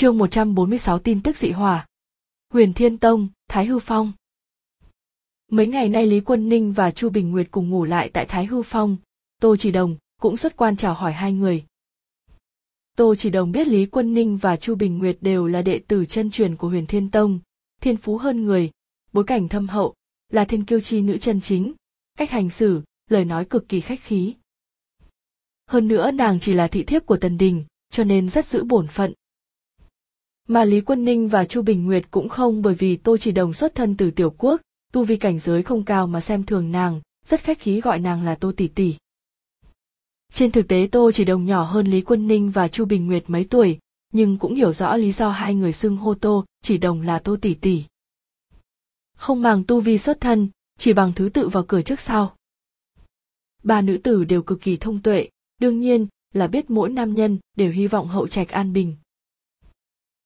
Chương 146 tin tức dị hỏa. Huyền Thiên Tông, Thái Hư Phong. Mấy ngày nay Lý Quân Ninh và Chu Bình Nguyệt cùng ngủ lại tại Thái Hư Phong, Tô Chỉ Đồng cũng xuất quan chào hỏi hai người. Tô Chỉ Đồng biết Lý Quân Ninh và Chu Bình Nguyệt đều là đệ tử chân truyền của Huyền Thiên Tông, thiên phú hơn người, bối cảnh thâm hậu, là thiên kiêu chi nữ chân chính, cách hành xử, lời nói cực kỳ khách khí. Hơn nữa nàng chỉ là thị thiếp của Tần Đình, cho nên rất giữ bổn phận. Mà Lý Quân Ninh và Chu Bình Nguyệt cũng không bởi vì Tô Chỉ Đồng xuất thân từ tiểu quốc, tu vi cảnh giới không cao mà xem thường nàng, rất khách khí gọi nàng là Tô tỷ tỷ. Trên thực tế Tô Chỉ Đồng nhỏ hơn Lý Quân Ninh và Chu Bình Nguyệt mấy tuổi, nhưng cũng hiểu rõ lý do hai người xưng hô Tô Chỉ Đồng là Tô tỷ tỷ. Không màng tu vi xuất thân, chỉ bằng thứ tự vào cửa trước sau. Ba nữ tử đều cực kỳ thông tuệ, đương nhiên là biết mỗi nam nhân đều hy vọng hậu trạch an bình.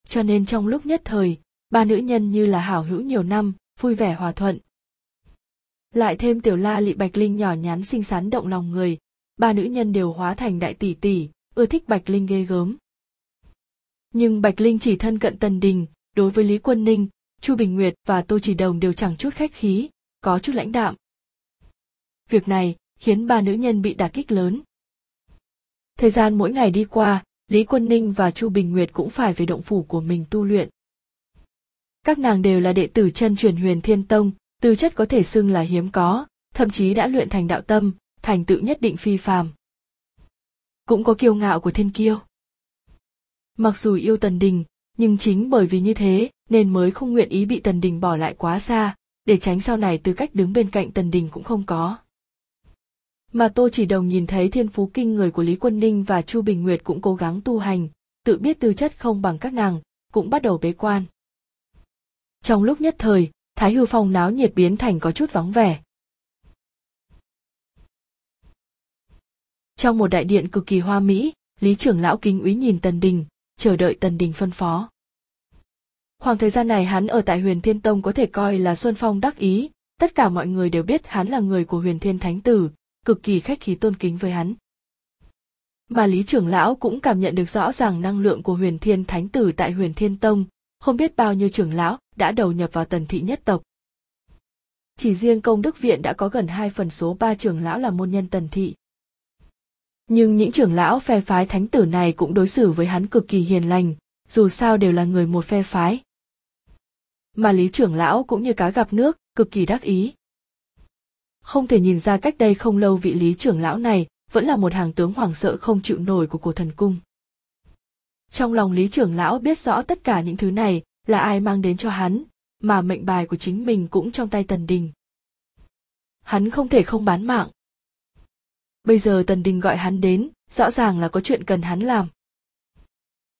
Cho nên trong lúc nhất thời, ba nữ nhân như là hảo hữu nhiều năm, vui vẻ hòa thuận. Lại thêm tiểu la lị bạch linh nhỏ nhắn xinh xắn động lòng người, ba nữ nhân đều hóa thành đại tỷ tỷ, ưa thích bạch linh ghê gớm. Nhưng bạch linh chỉ thân cận tần đình, đối với lý quân ninh, chu bình nguyệt và tô chỉ đồng đều chẳng chút khách khí, có chút lãnh đạm. Việc này khiến ba nữ nhân bị đả kích lớn. Thời gian mỗi ngày đi qua, Lý Quân Ninh và Chu Bình Nguyệt cũng phải về động phủ của mình tu luyện. Các nàng đều là đệ tử chân truyền huyền thiên tông, tư chất có thể xưng là hiếm có, thậm chí đã luyện thành đạo tâm, thành tựu nhất định phi phàm. Cũng có kiêu ngạo của thiên kiêu. Mặc dù yêu Tần Đình, nhưng chính bởi vì như thế nên mới không nguyện ý bị Tần Đình bỏ lại quá xa, để tránh sau này tư cách đứng bên cạnh Tần Đình cũng không có mà tô chỉ đồng nhìn thấy thiên phú kinh người của lý quân ninh và chu bình nguyệt cũng cố gắng tu hành, tự biết tư chất không bằng các nàng, cũng bắt đầu bế quan. Trong lúc nhất thời, thái hư phong náo nhiệt biến thành có chút vắng vẻ. Trong một đại điện cực kỳ hoa mỹ, lý trưởng lão kính úy nhìn tần đình, chờ đợi tần đình phân phó. Khoảng thời gian này hắn ở tại huyền thiên tông có thể coi là xuân phong đắc ý, tất cả mọi người đều biết hắn là người của huyền thiên thánh tử cực kỳ khách khí tôn kính với hắn. Mà Lý trưởng lão cũng cảm nhận được rõ ràng năng lượng của huyền thiên thánh tử tại huyền thiên tông, không biết bao nhiêu trưởng lão đã đầu nhập vào tần thị nhất tộc. Chỉ riêng công đức viện đã có gần hai phần số ba trưởng lão là môn nhân tần thị. Nhưng những trưởng lão phe phái thánh tử này cũng đối xử với hắn cực kỳ hiền lành, dù sao đều là người một phe phái. Mà Lý trưởng lão cũng như cá gặp nước, cực kỳ đắc ý không thể nhìn ra cách đây không lâu vị lý trưởng lão này vẫn là một hàng tướng hoảng sợ không chịu nổi của cổ thần cung. Trong lòng lý trưởng lão biết rõ tất cả những thứ này là ai mang đến cho hắn, mà mệnh bài của chính mình cũng trong tay tần đình. Hắn không thể không bán mạng. Bây giờ tần đình gọi hắn đến, rõ ràng là có chuyện cần hắn làm.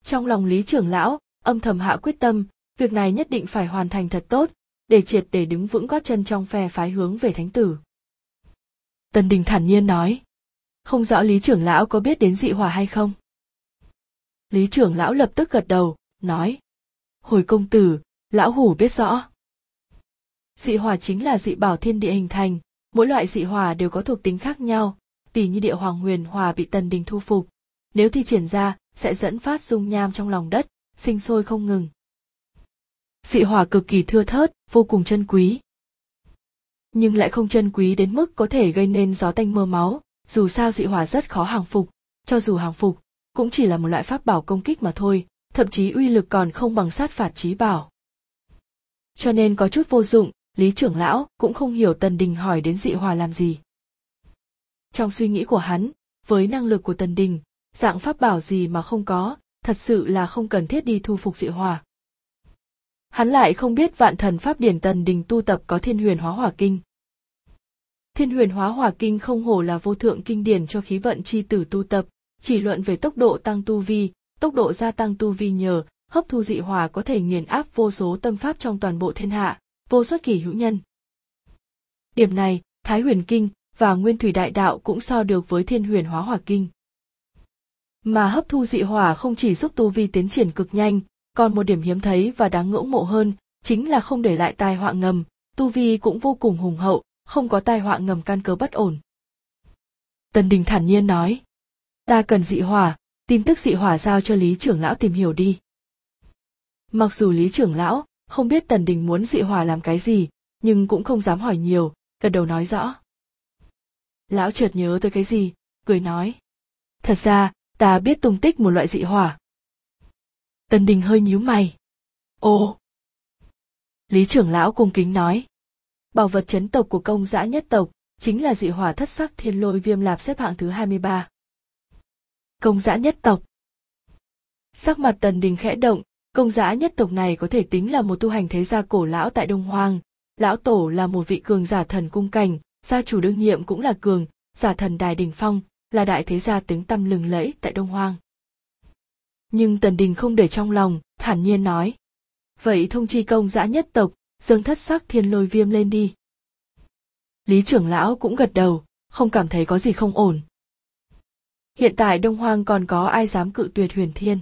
Trong lòng lý trưởng lão, âm thầm hạ quyết tâm, việc này nhất định phải hoàn thành thật tốt, để triệt để đứng vững gót chân trong phe phái hướng về thánh tử. Tần Đình thản nhiên nói. Không rõ Lý trưởng lão có biết đến dị hỏa hay không? Lý trưởng lão lập tức gật đầu, nói. Hồi công tử, lão hủ biết rõ. Dị hỏa chính là dị bảo thiên địa hình thành, mỗi loại dị hỏa đều có thuộc tính khác nhau, tỷ như địa hoàng huyền hòa bị tần đình thu phục. Nếu thi triển ra, sẽ dẫn phát dung nham trong lòng đất, sinh sôi không ngừng. Dị hỏa cực kỳ thưa thớt, vô cùng chân quý, nhưng lại không chân quý đến mức có thể gây nên gió tanh mưa máu, dù sao dị hỏa rất khó hàng phục, cho dù hàng phục, cũng chỉ là một loại pháp bảo công kích mà thôi, thậm chí uy lực còn không bằng sát phạt trí bảo. Cho nên có chút vô dụng, Lý trưởng lão cũng không hiểu Tần Đình hỏi đến dị hỏa làm gì. Trong suy nghĩ của hắn, với năng lực của Tần Đình, dạng pháp bảo gì mà không có, thật sự là không cần thiết đi thu phục dị hỏa hắn lại không biết vạn thần pháp điển tần đình tu tập có thiên huyền hóa hỏa kinh. Thiên huyền hóa hỏa kinh không hổ là vô thượng kinh điển cho khí vận chi tử tu tập. Chỉ luận về tốc độ tăng tu vi, tốc độ gia tăng tu vi nhờ, hấp thu dị hỏa có thể nghiền áp vô số tâm pháp trong toàn bộ thiên hạ, vô xuất kỳ hữu nhân. Điểm này, thái huyền kinh và nguyên thủy đại đạo cũng so được với thiên huyền hóa hỏa kinh. Mà hấp thu dị hỏa không chỉ giúp tu vi tiến triển cực nhanh còn một điểm hiếm thấy và đáng ngưỡng mộ hơn chính là không để lại tai họa ngầm. Tu vi cũng vô cùng hùng hậu, không có tai họa ngầm căn cơ bất ổn. Tần đình thản nhiên nói, ta cần dị hỏa, tin tức dị hỏa giao cho lý trưởng lão tìm hiểu đi. Mặc dù lý trưởng lão không biết tần đình muốn dị hỏa làm cái gì, nhưng cũng không dám hỏi nhiều, gật đầu nói rõ. Lão chợt nhớ tới cái gì, cười nói, thật ra, ta biết tung tích một loại dị hỏa tần đình hơi nhíu mày ồ lý trưởng lão cung kính nói bảo vật chấn tộc của công giã nhất tộc chính là dị hỏa thất sắc thiên lôi viêm lạp xếp hạng thứ 23. Công giã nhất tộc Sắc mặt tần đình khẽ động, công giã nhất tộc này có thể tính là một tu hành thế gia cổ lão tại Đông Hoang. Lão Tổ là một vị cường giả thần cung cảnh, gia chủ đương nhiệm cũng là cường, giả thần đài đình phong, là đại thế gia tiếng tăm lừng lẫy tại Đông Hoang. Nhưng tần đình không để trong lòng, thản nhiên nói. Vậy thông chi công giã nhất tộc, dâng thất sắc thiên lôi viêm lên đi. Lý trưởng lão cũng gật đầu, không cảm thấy có gì không ổn. Hiện tại Đông Hoang còn có ai dám cự tuyệt huyền thiên.